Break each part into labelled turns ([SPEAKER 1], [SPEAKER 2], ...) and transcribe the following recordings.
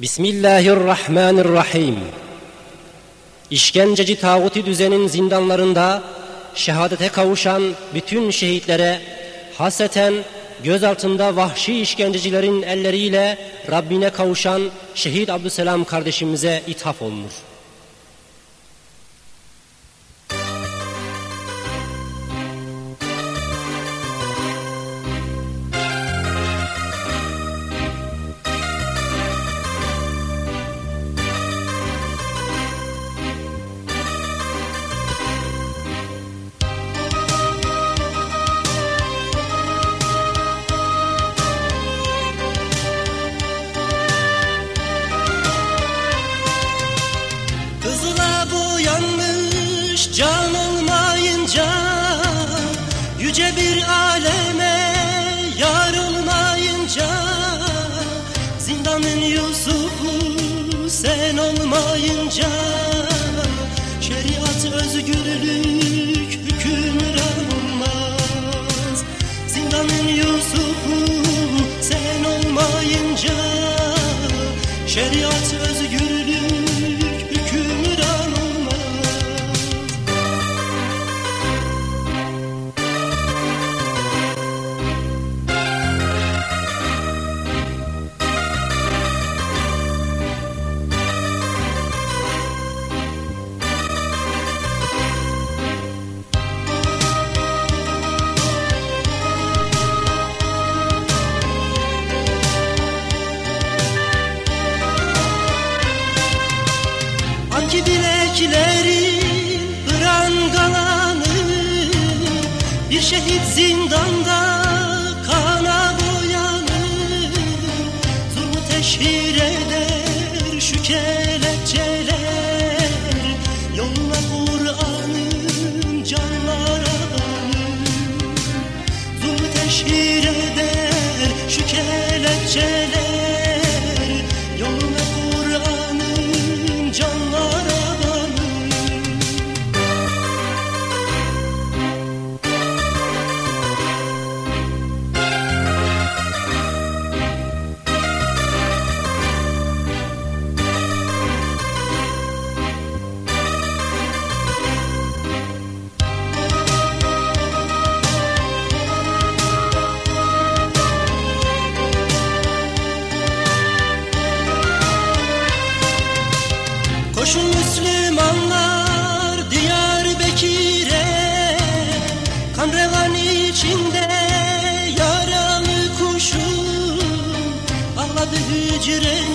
[SPEAKER 1] Bismillahirrahmanirrahim. İşkenceci tağuti düzenin zindanlarında şehadete kavuşan bütün şehitlere haseten göz altında vahşi işkencecilerin elleriyle Rabbine kavuşan şehit Abdüselam kardeşimize ithaf olunur.
[SPEAKER 2] Can olmayınca Yüce bir aleme yar olmayınca Zindanın Yusuf'u sen olmayınca Şeriat özgürlük hükümran olmaz. Zindanın Yusuf'u sen olmayınca Şeriat özgürlük kelepçeler Yoluna Kur'an'ın canlara banır Zulmü eder şu kelepçeler yüreğim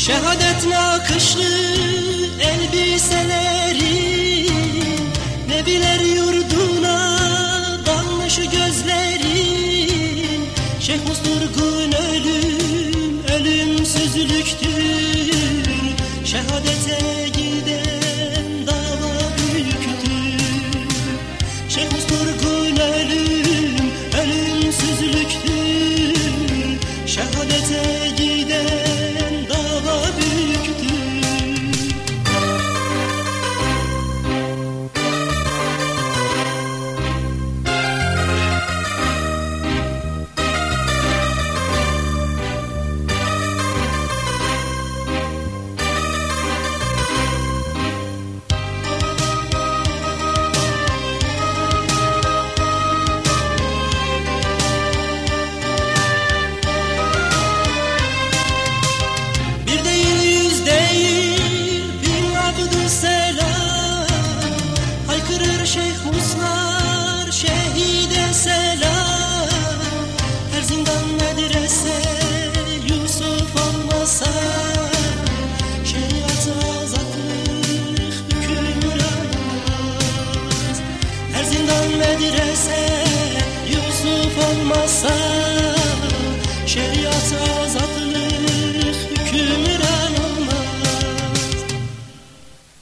[SPEAKER 2] Şehadet nakışlı elbiseleri Nebiler yurduna dalmış gözlerin Şeyh Musturgun ölüm, ölümsüzlüktür sun.